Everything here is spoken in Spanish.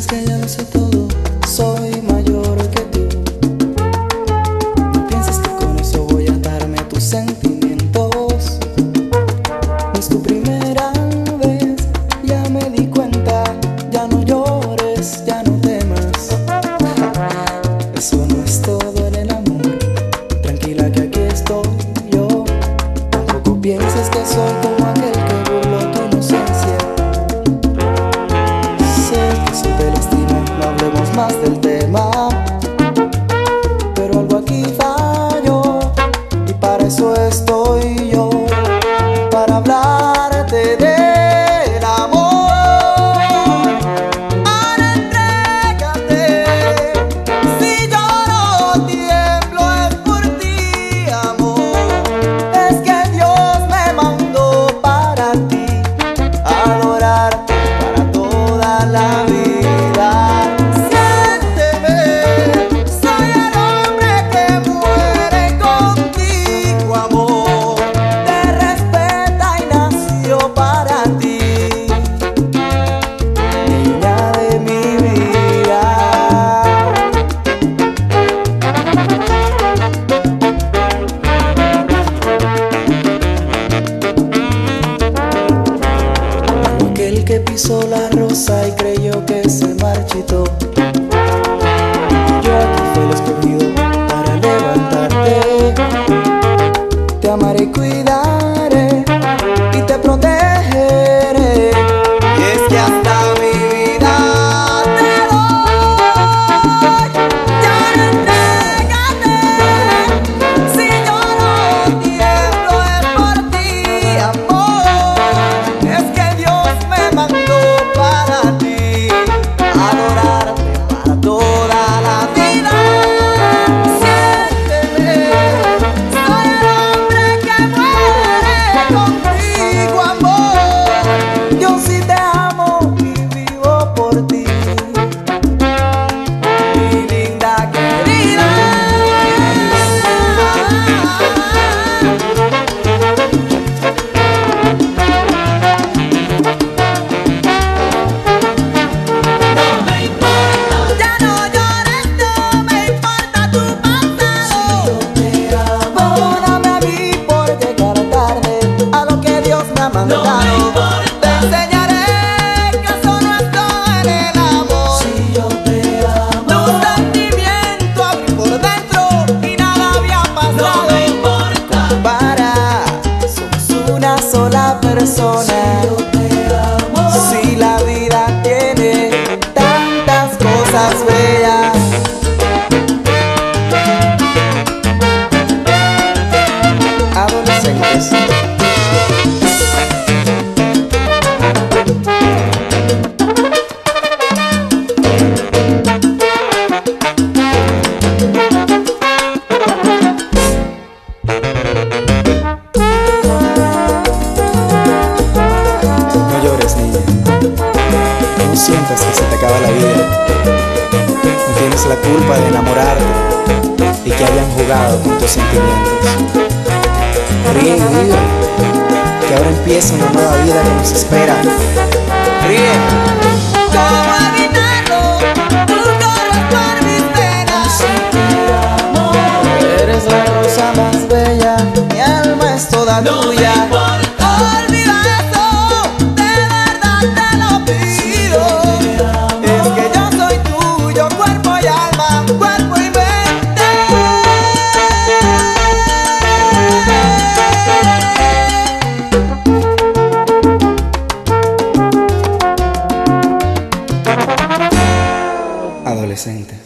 creas que ya lo sé todo, soy mayor que tú. No pienses que con eso voy a darme a tus sentimientos. No es tu primera vez, ya me di cuenta, ya no llores, ya no temas. Eso no es todo en el amor, tranquila que aquí estoy yo. Tampoco pienses que soy hasta marchito. Yo aquí fue el escogido para levantarte. Te amaré y cuidaré. sola persona. Si, yo te amo. si la no sientas que se te acaba la vida. No tienes la culpa de enamorarte y que hayan jugado con tus sentimientos. Ríe y vive, que ahora empieza una nueva vida que nos espera. Ríe. presente.